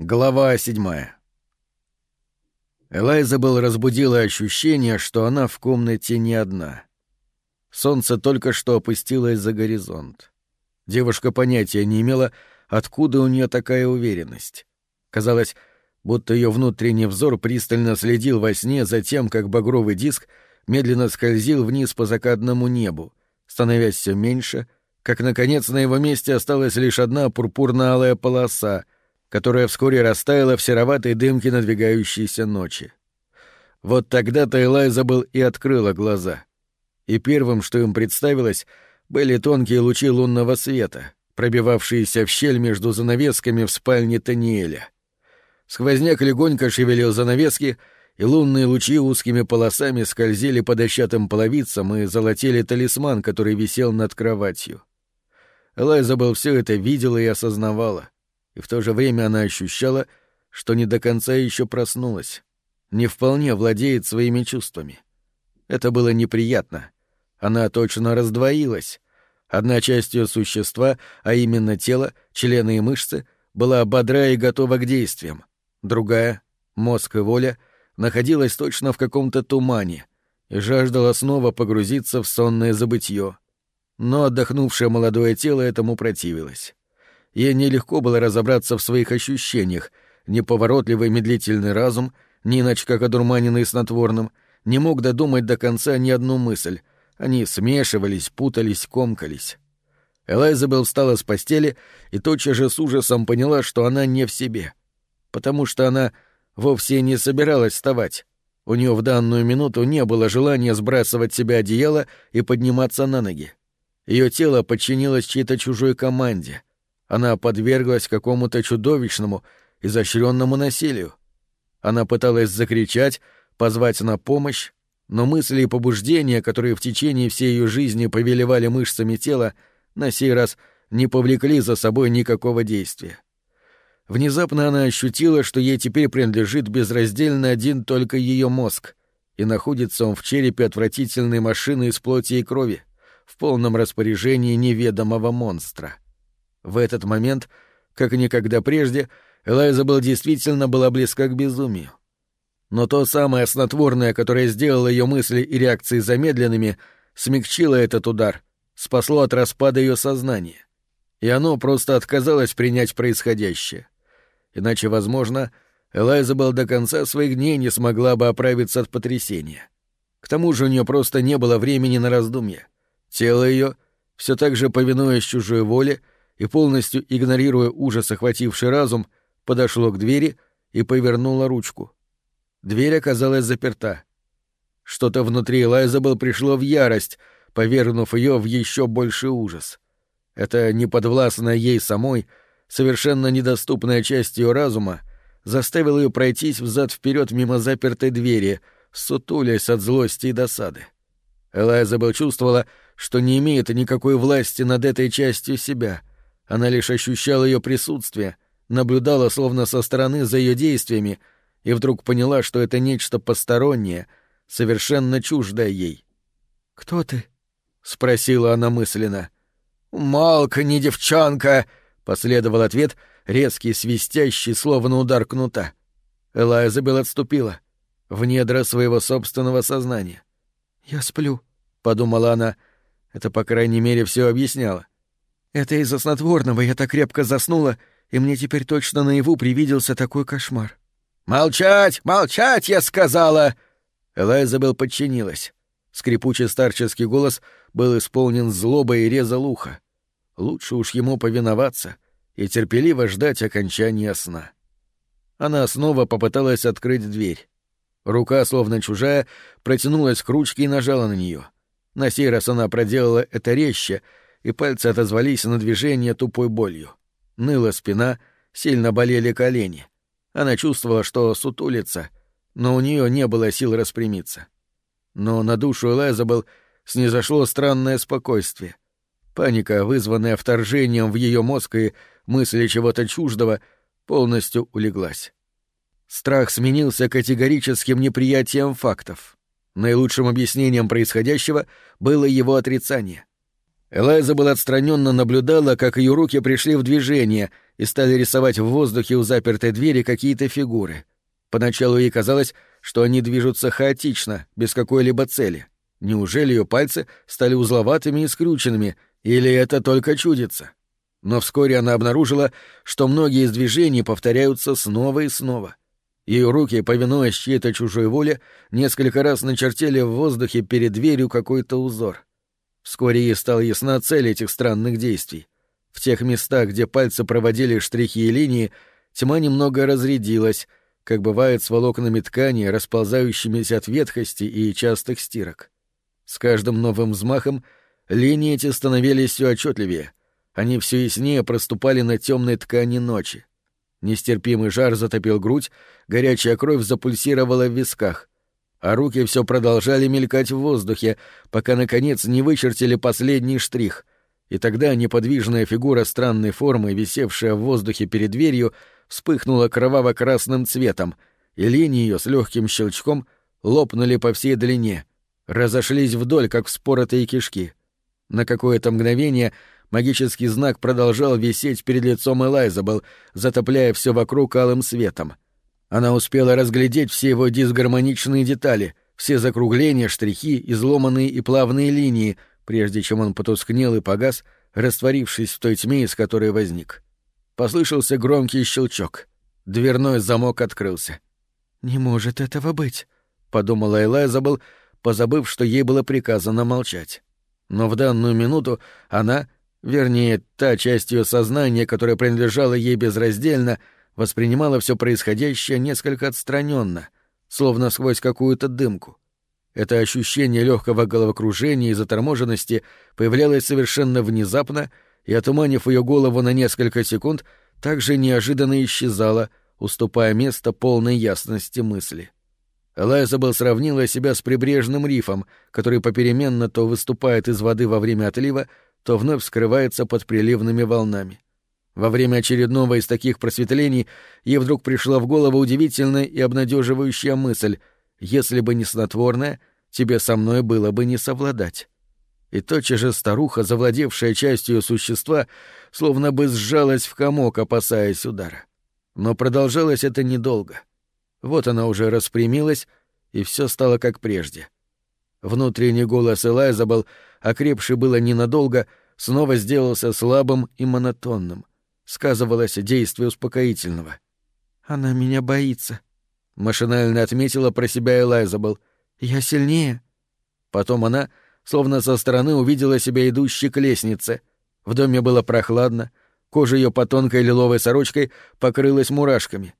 Глава седьмая. Элайзабел разбудила ощущение, что она в комнате не одна. Солнце только что опустилось за горизонт. Девушка понятия не имела, откуда у нее такая уверенность. Казалось, будто ее внутренний взор пристально следил во сне за тем, как багровый диск медленно скользил вниз по закатному небу, становясь все меньше, как, наконец, на его месте осталась лишь одна пурпурно-алая полоса — которая вскоре растаяла в сероватой дымке надвигающейся ночи. Вот тогда-то Элайза был и открыла глаза. И первым, что им представилось, были тонкие лучи лунного света, пробивавшиеся в щель между занавесками в спальне Таниэля. Сквозняк легонько шевелил занавески, и лунные лучи узкими полосами скользили по дощатым половицам и золотили талисман, который висел над кроватью. Элайза был все это видела и осознавала — и в то же время она ощущала, что не до конца еще проснулась, не вполне владеет своими чувствами. Это было неприятно. Она точно раздвоилась. Одна часть ее существа, а именно тело, члены и мышцы, была бодра и готова к действиям. Другая, мозг и воля, находилась точно в каком-то тумане и жаждала снова погрузиться в сонное забытье. Но отдохнувшее молодое тело этому противилось. Ей нелегко было разобраться в своих ощущениях, неповоротливый медлительный разум, не иначе как одурманенный снотворным, не мог додумать до конца ни одну мысль. Они смешивались, путались, комкались. Элайзабел встала с постели и тотчас же с ужасом поняла, что она не в себе. Потому что она вовсе не собиралась вставать. У нее в данную минуту не было желания сбрасывать себе одеяло и подниматься на ноги. Ее тело подчинилось чьей-то чужой команде — она подверглась какому-то чудовищному, изощренному насилию. Она пыталась закричать, позвать на помощь, но мысли и побуждения, которые в течение всей ее жизни повелевали мышцами тела, на сей раз не повлекли за собой никакого действия. Внезапно она ощутила, что ей теперь принадлежит безраздельно один только ее мозг, и находится он в черепе отвратительной машины из плоти и крови, в полном распоряжении неведомого монстра. — в этот момент, как никогда прежде, Элайза был действительно была близка к безумию. Но то самое снотворное, которое сделало ее мысли и реакции замедленными, смягчило этот удар, спасло от распада ее сознания. И оно просто отказалось принять происходящее. Иначе, возможно, Элайза был до конца своих дней не смогла бы оправиться от потрясения. К тому же у нее просто не было времени на раздумья. Тело ее, все так же повинуясь чужой воле, — и, полностью игнорируя ужас, охвативший разум, подошло к двери и повернуло ручку. Дверь оказалась заперта. Что-то внутри Элайзабел пришло в ярость, повергнув ее в еще больший ужас. Это неподвластная ей самой, совершенно недоступная часть ее разума, заставила ее пройтись взад вперед мимо запертой двери, сутулясь от злости и досады. Элайзабел чувствовала, что не имеет никакой власти над этой частью себя, она лишь ощущала ее присутствие, наблюдала словно со стороны за ее действиями и вдруг поняла, что это нечто постороннее, совершенно чуждое ей. «Кто ты?» — спросила она мысленно. «Малка, не девчонка!» — последовал ответ, резкий, свистящий, словно удар кнута. Элайзабел отступила в недра своего собственного сознания. «Я сплю», — подумала она. Это, по крайней мере, все объясняло. Это из-за снотворного я так крепко заснула, и мне теперь точно наяву привиделся такой кошмар. «Молчать! Молчать!» — я сказала! Элайзабел подчинилась. Скрипучий старческий голос был исполнен злобой и резал ухо. Лучше уж ему повиноваться и терпеливо ждать окончания сна. Она снова попыталась открыть дверь. Рука, словно чужая, протянулась к ручке и нажала на нее. На сей раз она проделала это резче — и пальцы отозвались на движение тупой болью. Ныла спина, сильно болели колени. Она чувствовала, что сутулится, но у нее не было сил распрямиться. Но на душу Элайзабел снизошло странное спокойствие. Паника, вызванная вторжением в ее мозг и мысли чего-то чуждого, полностью улеглась. Страх сменился категорическим неприятием фактов. Наилучшим объяснением происходящего было его отрицание. Элайза была отстраненно наблюдала, как ее руки пришли в движение и стали рисовать в воздухе у запертой двери какие-то фигуры. Поначалу ей казалось, что они движутся хаотично, без какой-либо цели. Неужели ее пальцы стали узловатыми и скрюченными, или это только чудится? Но вскоре она обнаружила, что многие из движений повторяются снова и снова. Ее руки, повинуясь чьей-то чужой воле, несколько раз начертили в воздухе перед дверью какой-то узор. Вскоре ей стала ясна цель этих странных действий. В тех местах, где пальцы проводили штрихи и линии, тьма немного разрядилась, как бывает с волокнами ткани, расползающимися от ветхости и частых стирок. С каждым новым взмахом линии эти становились все отчетливее, они все яснее проступали на темной ткани ночи. Нестерпимый жар затопил грудь, горячая кровь запульсировала в висках, а руки все продолжали мелькать в воздухе, пока, наконец, не вычертили последний штрих. И тогда неподвижная фигура странной формы, висевшая в воздухе перед дверью, вспыхнула кроваво-красным цветом, и линии ее с легким щелчком лопнули по всей длине, разошлись вдоль, как вспоротые кишки. На какое-то мгновение магический знак продолжал висеть перед лицом Элайзабел, затопляя все вокруг алым светом. Она успела разглядеть все его дисгармоничные детали, все закругления, штрихи, изломанные и плавные линии, прежде чем он потускнел и погас, растворившись в той тьме, из которой возник. Послышался громкий щелчок. Дверной замок открылся. «Не может этого быть», — подумала Элайзабел, позабыв, что ей было приказано молчать. Но в данную минуту она, вернее, та часть ее сознания, которая принадлежала ей безраздельно, воспринимала все происходящее несколько отстраненно, словно сквозь какую-то дымку. Это ощущение легкого головокружения и заторможенности появлялось совершенно внезапно и, отуманив ее голову на несколько секунд, также неожиданно исчезало, уступая место полной ясности мысли. Элайзабел сравнила себя с прибрежным рифом, который попеременно то выступает из воды во время отлива, то вновь скрывается под приливными волнами. Во время очередного из таких просветлений ей вдруг пришла в голову удивительная и обнадеживающая мысль «Если бы не снотворное, тебе со мной было бы не совладать». И тотчас же старуха, завладевшая частью существа, словно бы сжалась в комок, опасаясь удара. Но продолжалось это недолго. Вот она уже распрямилась, и все стало как прежде. Внутренний голос Элайзабел окрепший было ненадолго, снова сделался слабым и монотонным. Сказывалось действие успокоительного. «Она меня боится», — машинально отметила про себя Элайзабел. «Я сильнее». Потом она, словно со стороны, увидела себя идущей к лестнице. В доме было прохладно, кожа ее по тонкой лиловой сорочкой покрылась мурашками.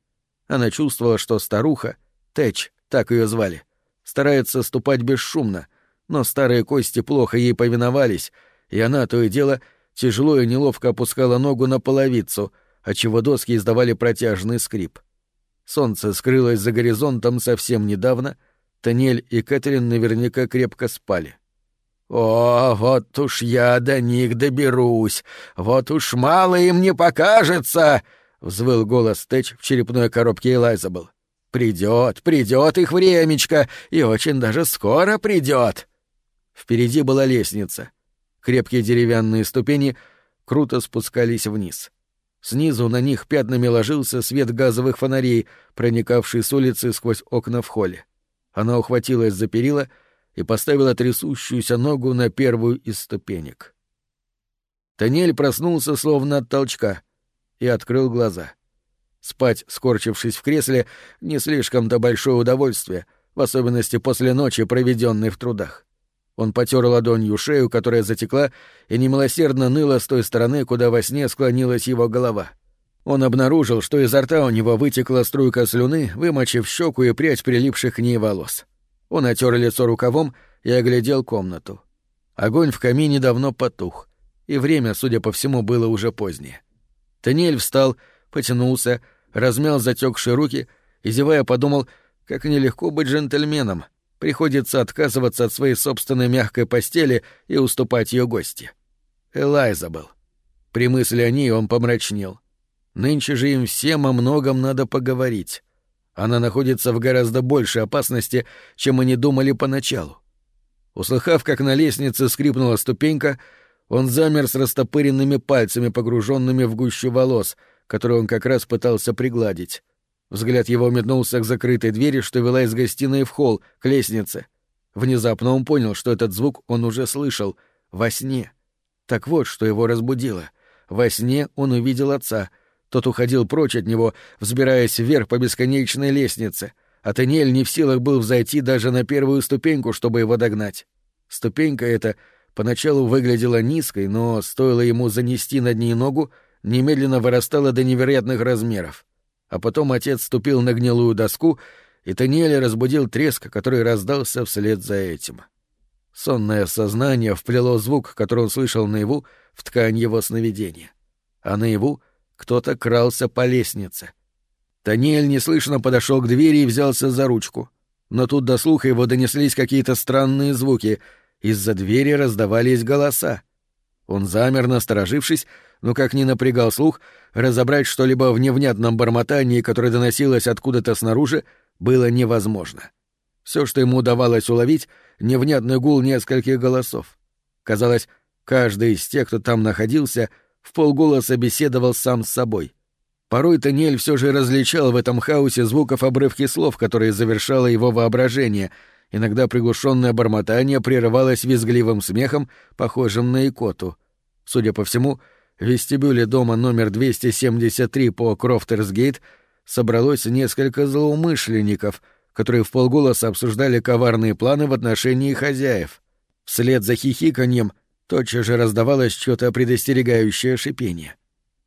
Она чувствовала, что старуха, Тэч, так ее звали, старается ступать бесшумно — но старые кости плохо ей повиновались, и она, то и дело, тяжело и неловко опускала ногу на половицу, отчего доски издавали протяжный скрип. Солнце скрылось за горизонтом совсем недавно, Танель и Кэтрин наверняка крепко спали. «О, вот уж я до них доберусь! Вот уж мало им не покажется!» — взвыл голос Тэч в черепной коробке Элайзабел. «Придет, придет их времечко, и очень даже скоро придет!» Впереди была лестница. Крепкие деревянные ступени круто спускались вниз. Снизу на них пятнами ложился свет газовых фонарей, проникавший с улицы сквозь окна в холле. Она ухватилась за перила и поставила трясущуюся ногу на первую из ступенек. Танель проснулся словно от толчка и открыл глаза. Спать, скорчившись в кресле, не слишком-то большое удовольствие, в особенности после ночи, проведенной в трудах. Он потер ладонью шею, которая затекла, и немилосердно ныла с той стороны, куда во сне склонилась его голова. Он обнаружил, что изо рта у него вытекла струйка слюны, вымочив щеку и прядь прилипших к ней волос. Он отер лицо рукавом и оглядел комнату. Огонь в камине давно потух, и время, судя по всему, было уже позднее. Таниэль встал, потянулся, размял затекшие руки и, зевая, подумал, как нелегко быть джентльменом — Приходится отказываться от своей собственной мягкой постели и уступать ее гости. Элайзабел. При мысли о ней он помрачнел. Нынче же им всем о многом надо поговорить. Она находится в гораздо большей опасности, чем они думали поначалу. Услыхав, как на лестнице скрипнула ступенька, Он замер с растопыренными пальцами, погруженными в гущу волос, которые он как раз пытался пригладить. Взгляд его метнулся к закрытой двери, что вела из гостиной в холл, к лестнице. Внезапно он понял, что этот звук он уже слышал во сне. Так вот, что его разбудило. Во сне он увидел отца. Тот уходил прочь от него, взбираясь вверх по бесконечной лестнице, а Таниэль не в силах был взойти даже на первую ступеньку, чтобы его догнать. Ступенька эта поначалу выглядела низкой, но стоило ему занести над ней ногу, немедленно вырастала до невероятных размеров. А потом отец ступил на гнилую доску, и Таниэль разбудил треск, который раздался вслед за этим. Сонное сознание вплело звук, который он слышал наяву, в ткань его сновидения. А наяву кто-то крался по лестнице. Таниэль неслышно подошел к двери и взялся за ручку. Но тут до слуха его донеслись какие-то странные звуки. Из-за двери раздавались голоса. Он замер, насторожившись, но как ни напрягал слух, разобрать что-либо в невнятном бормотании, которое доносилось откуда-то снаружи, было невозможно. Все, что ему удавалось уловить, — невнятный гул нескольких голосов. Казалось, каждый из тех, кто там находился, в полголоса беседовал сам с собой. Порой Таниэль все же различал в этом хаосе звуков обрывки слов, которые завершало его воображение. Иногда приглушенное бормотание прерывалось визгливым смехом, похожим на икоту. Судя по всему, в вестибюле дома номер 273 по Крофтерсгейт собралось несколько злоумышленников, которые в полголоса обсуждали коварные планы в отношении хозяев. Вслед за хихиканьем тотчас же раздавалось что-то предостерегающее шипение.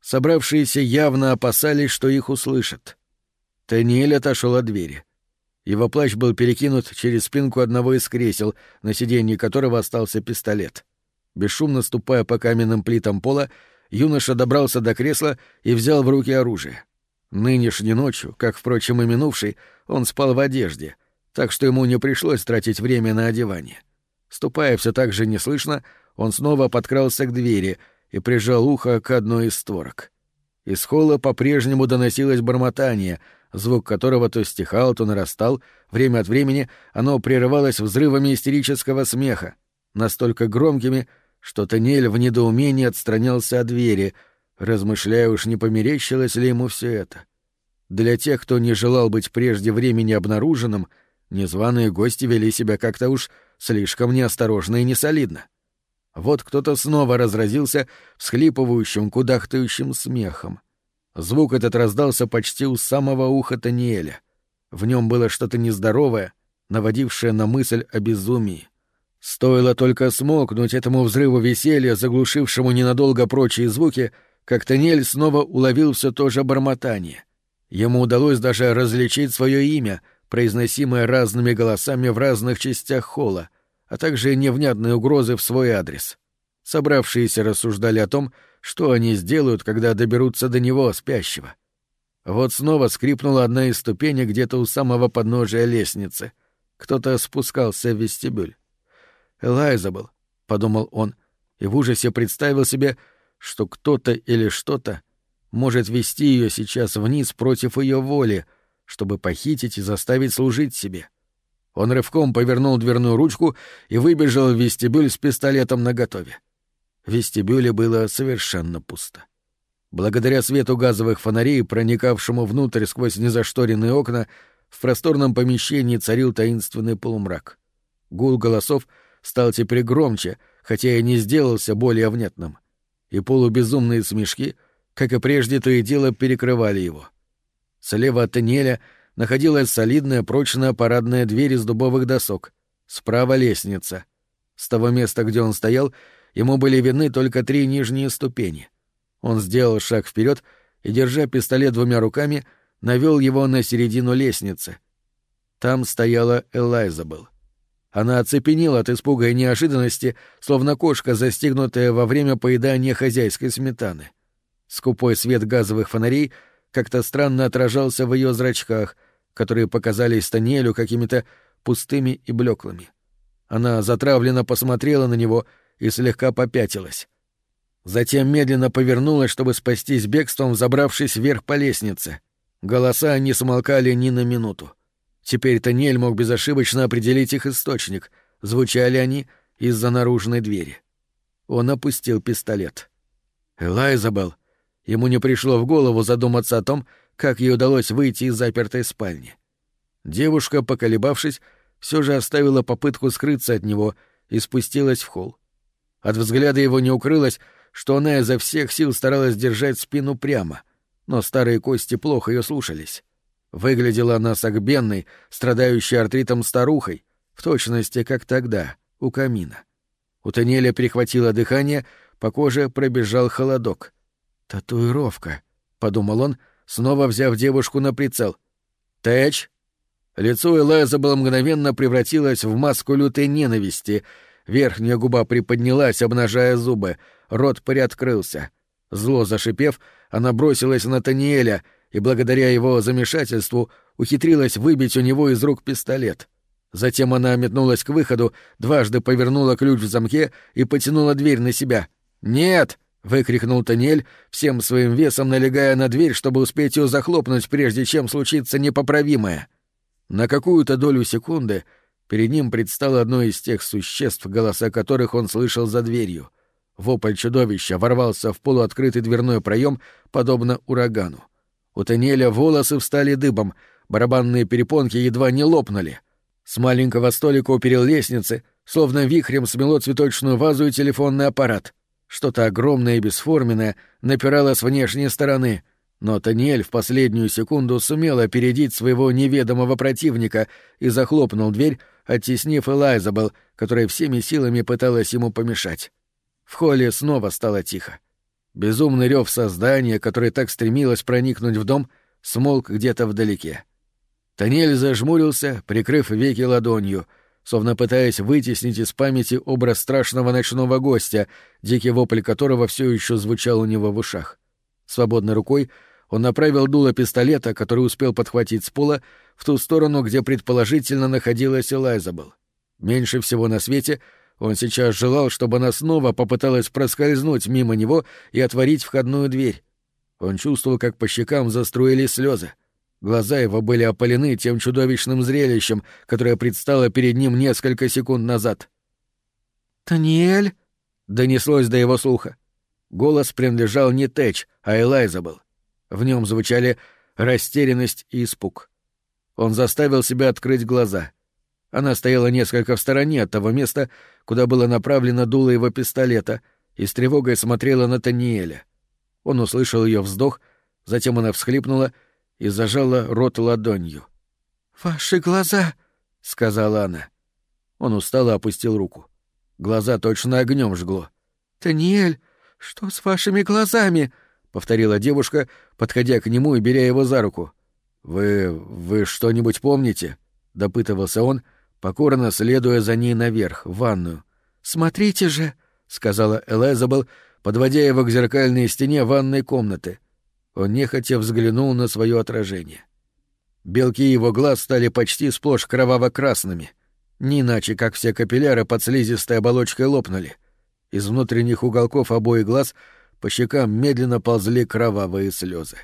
Собравшиеся явно опасались, что их услышат. Таниэль отошел от двери. Его плащ был перекинут через спинку одного из кресел, на сиденье которого остался пистолет. Бесшумно ступая по каменным плитам пола, юноша добрался до кресла и взял в руки оружие. Нынешней ночью, как, впрочем, и минувшей, он спал в одежде, так что ему не пришлось тратить время на одевание. Ступая все так же неслышно, он снова подкрался к двери и прижал ухо к одной из створок. Из холла по-прежнему доносилось бормотание, звук которого то стихал, то нарастал, время от времени оно прерывалось взрывами истерического смеха, настолько громкими, что Танель в недоумении отстранялся от двери, размышляя уж не померещилось ли ему все это. Для тех, кто не желал быть прежде времени обнаруженным, незваные гости вели себя как-то уж слишком неосторожно и несолидно. Вот кто-то снова разразился всхлипывающим, кудахтающим смехом. Звук этот раздался почти у самого уха Таниэля. В нем было что-то нездоровое, наводившее на мысль о безумии. Стоило только смолкнуть этому взрыву веселья, заглушившему ненадолго прочие звуки, как Танель снова уловил все то же бормотание. Ему удалось даже различить свое имя, произносимое разными голосами в разных частях холла, а также невнятные угрозы в свой адрес. Собравшиеся рассуждали о том, что они сделают, когда доберутся до него, спящего. Вот снова скрипнула одна из ступеней где-то у самого подножия лестницы. Кто-то спускался в вестибюль. «Элайзабл», — подумал он, и в ужасе представил себе, что кто-то или что-то может вести ее сейчас вниз против ее воли, чтобы похитить и заставить служить себе. Он рывком повернул дверную ручку и выбежал в вестибюль с пистолетом наготове. В вестибюле было совершенно пусто. Благодаря свету газовых фонарей, проникавшему внутрь сквозь незашторенные окна, в просторном помещении царил таинственный полумрак. Гул голосов — стал теперь громче, хотя и не сделался более внятным. И полубезумные смешки, как и прежде, то и дело перекрывали его. Слева от тоннеля находилась солидная прочная парадная дверь из дубовых досок. Справа — лестница. С того места, где он стоял, ему были видны только три нижние ступени. Он сделал шаг вперед и, держа пистолет двумя руками, навел его на середину лестницы. Там стояла Элайзабел. Она оцепенела от испуга и неожиданности, словно кошка, застигнутая во время поедания хозяйской сметаны. Скупой свет газовых фонарей как-то странно отражался в ее зрачках, которые показались Станиэлю какими-то пустыми и блеклыми. Она затравленно посмотрела на него и слегка попятилась. Затем медленно повернулась, чтобы спастись бегством, забравшись вверх по лестнице. Голоса не смолкали ни на минуту. Теперь Таниэль мог безошибочно определить их источник, звучали они из-за наружной двери. Он опустил пистолет. Элайзабел. Ему не пришло в голову задуматься о том, как ей удалось выйти из запертой спальни. Девушка, поколебавшись, все же оставила попытку скрыться от него и спустилась в холл. От взгляда его не укрылось, что она изо всех сил старалась держать спину прямо, но старые кости плохо ее слушались. Выглядела она согбенной, страдающей артритом старухой, в точности, как тогда, у камина. У Таниэля перехватило дыхание, по коже пробежал холодок. «Татуировка», — подумал он, снова взяв девушку на прицел. «Тэч?» Лицо Элайзабел мгновенно превратилось в маску лютой ненависти. Верхняя губа приподнялась, обнажая зубы. Рот приоткрылся. Зло зашипев, она бросилась на Таниэля и, благодаря его замешательству, ухитрилась выбить у него из рук пистолет. Затем она метнулась к выходу, дважды повернула ключ в замке и потянула дверь на себя. «Нет!» — выкрикнул Таниэль, всем своим весом налегая на дверь, чтобы успеть ее захлопнуть, прежде чем случится непоправимое. На какую-то долю секунды перед ним предстало одно из тех существ, голоса которых он слышал за дверью. Вопль чудовища ворвался в полуоткрытый дверной проем, подобно урагану. У Таниэля волосы встали дыбом, барабанные перепонки едва не лопнули. С маленького столика у перил лестницы, словно вихрем смело цветочную вазу и телефонный аппарат. Что-то огромное и бесформенное напирало с внешней стороны — но Таниэль в последнюю секунду сумел опередить своего неведомого противника и захлопнул дверь, оттеснив Элайзабел, которая всеми силами пыталась ему помешать. В холле снова стало тихо. Безумный рев создания, которое так стремилось проникнуть в дом, смолк где-то вдалеке. Таниэль зажмурился, прикрыв веки ладонью, словно пытаясь вытеснить из памяти образ страшного ночного гостя, дикий вопль которого все еще звучал у него в ушах. Свободной рукой он направил дуло пистолета, который успел подхватить с пола, в ту сторону, где предположительно находилась Элайзабел. Меньше всего на свете он сейчас желал, чтобы она снова попыталась проскользнуть мимо него и отворить входную дверь. Он чувствовал, как по щекам заструились слезы. Глаза его были опалены тем чудовищным зрелищем, которое предстало перед ним несколько секунд назад. «Таниэль?» — донеслось до его слуха. Голос принадлежал не Тэч, а Элайзабел. В нем звучали растерянность и испуг. Он заставил себя открыть глаза. Она стояла несколько в стороне от того места, куда было направлено дуло его пистолета, и с тревогой смотрела на Таниэля. Он услышал ее вздох, затем она всхлипнула и зажала рот ладонью. «Ваши глаза!» — сказала она. Он устало опустил руку. Глаза точно огнем жгло. «Таниэль, что с вашими глазами?» — повторила девушка, подходя к нему и беря его за руку. «Вы... вы что-нибудь помните?» — допытывался он, покорно следуя за ней наверх, в ванную. «Смотрите же!» — сказала Элизабел, подводя его к зеркальной стене ванной комнаты. Он нехотя взглянул на свое отражение. Белки его глаз стали почти сплошь кроваво-красными. Не иначе, как все капилляры под слизистой оболочкой лопнули. Из внутренних уголков обоих глаз — по щекам медленно ползли кровавые слезы.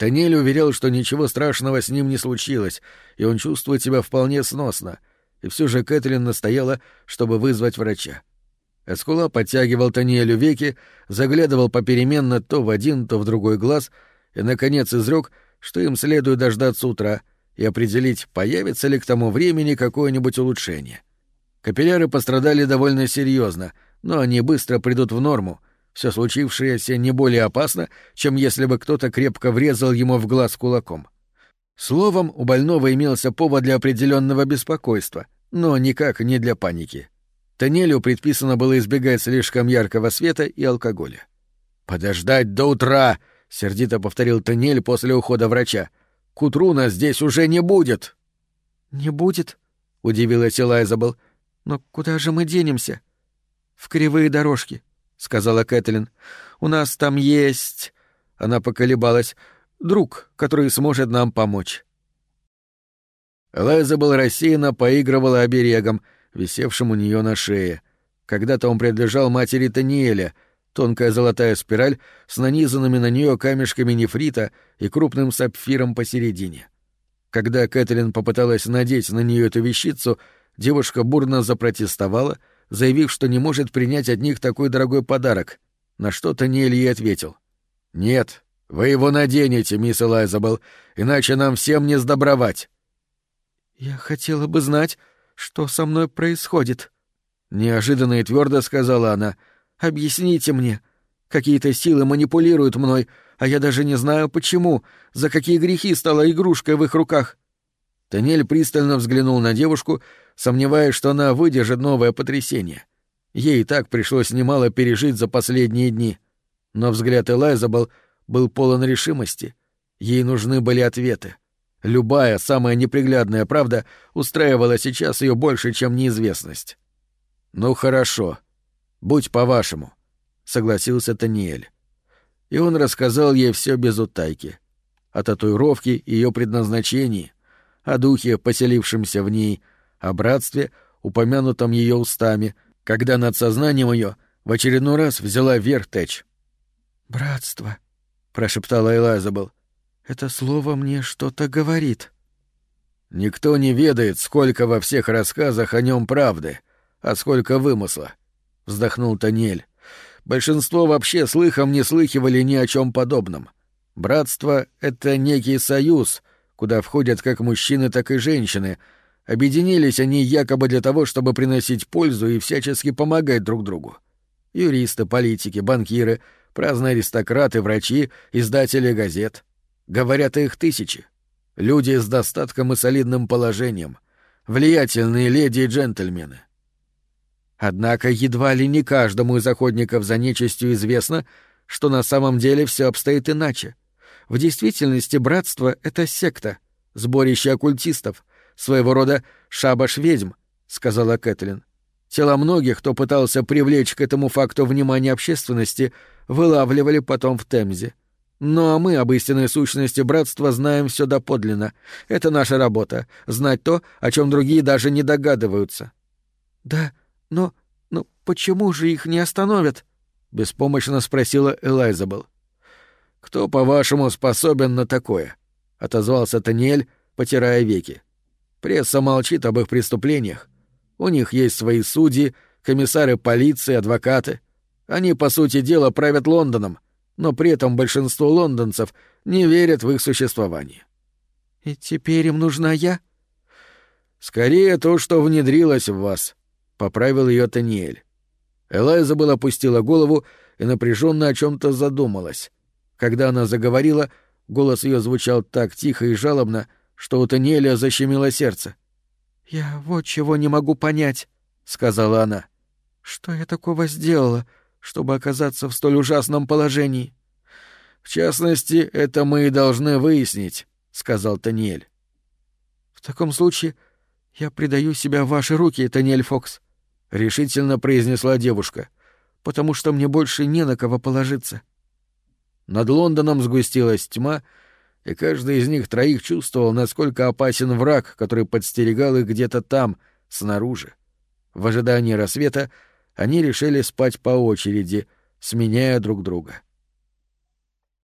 Танель уверял, что ничего страшного с ним не случилось, и он чувствует себя вполне сносно, и все же Кэтлин настояла, чтобы вызвать врача. Эскула подтягивал Танелю веки, заглядывал попеременно то в один, то в другой глаз, и, наконец, изрек, что им следует дождаться утра и определить, появится ли к тому времени какое-нибудь улучшение. Капилляры пострадали довольно серьезно, но они быстро придут в норму, все случившееся не более опасно, чем если бы кто-то крепко врезал ему в глаз кулаком. Словом, у больного имелся повод для определенного беспокойства, но никак не для паники. Танелю предписано было избегать слишком яркого света и алкоголя. «Подождать до утра!» — сердито повторил Танель после ухода врача. «К утру нас здесь уже не будет!» «Не будет?» — удивилась Элайзабел. «Но куда же мы денемся?» «В кривые дорожки», — сказала Кэтлин. «У нас там есть...» Она поколебалась. «Друг, который сможет нам помочь». Элайза был рассеянно поигрывала оберегом, висевшим у нее на шее. Когда-то он принадлежал матери Таниэля, тонкая золотая спираль с нанизанными на нее камешками нефрита и крупным сапфиром посередине. Когда Кэтлин попыталась надеть на нее эту вещицу, девушка бурно запротестовала — заявив, что не может принять от них такой дорогой подарок, на что Таниэль ей ответил. «Нет, вы его наденете, мисс Элайзабел, иначе нам всем не сдобровать». «Я хотела бы знать, что со мной происходит», — неожиданно и твердо сказала она. «Объясните мне. Какие-то силы манипулируют мной, а я даже не знаю, почему, за какие грехи стала игрушкой в их руках». Танель пристально взглянул на девушку, сомневаясь, что она выдержит новое потрясение. Ей и так пришлось немало пережить за последние дни. Но взгляд Элайзабел был полон решимости. Ей нужны были ответы. Любая самая неприглядная правда устраивала сейчас ее больше, чем неизвестность. «Ну хорошо. Будь по-вашему», — согласился Таниэль. И он рассказал ей все без утайки. О татуировке и ее предназначении, о духе, поселившемся в ней, о братстве, упомянутом ее устами, когда над сознанием ее в очередной раз взяла верх Тэч. «Братство», — прошептала Элайзабел. Это слово мне что-то говорит. Никто не ведает, сколько во всех рассказах о нем правды, а сколько вымысла, вздохнул Таниэль. Большинство вообще слыхом не слыхивали ни о чем подобном. Братство — это некий союз, куда входят как мужчины, так и женщины. Объединились они якобы для того, чтобы приносить пользу и всячески помогать друг другу. Юристы, политики, банкиры, праздные аристократы, врачи, издатели газет — Говорят, их тысячи. Люди с достатком и солидным положением. Влиятельные леди и джентльмены. Однако едва ли не каждому из охотников за нечистью известно, что на самом деле все обстоит иначе. В действительности братство — это секта, сборище оккультистов, своего рода шабаш ведьм, — сказала Кэтлин. Тела многих, кто пытался привлечь к этому факту внимание общественности, вылавливали потом в Темзе. Ну а мы об истинной сущности братства знаем все доподлинно. Это наша работа — знать то, о чем другие даже не догадываются. — Да, но... но почему же их не остановят? — беспомощно спросила Элайзабел. — Кто, по-вашему, способен на такое? — отозвался Таниэль, потирая веки. Пресса молчит об их преступлениях. У них есть свои судьи, комиссары полиции, адвокаты. Они, по сути дела, правят Лондоном — но при этом большинство лондонцев не верят в их существование. «И теперь им нужна я?» «Скорее то, что внедрилось в вас», — поправил ее Таниэль. Элайзабел опустила голову и напряженно о чем-то задумалась. Когда она заговорила, голос ее звучал так тихо и жалобно, что у Таниэля защемило сердце. «Я вот чего не могу понять», — сказала она. «Что я такого сделала, чтобы оказаться в столь ужасном положении. В частности, это мы и должны выяснить, сказал Таниэль. В таком случае я предаю себя в ваши руки, Таниэль Фокс, решительно произнесла девушка, потому что мне больше не на кого положиться. Над Лондоном сгустилась тьма, и каждый из них троих чувствовал, насколько опасен враг, который подстерегал их где-то там, снаружи. В ожидании рассвета они решили спать по очереди, сменяя друг друга. —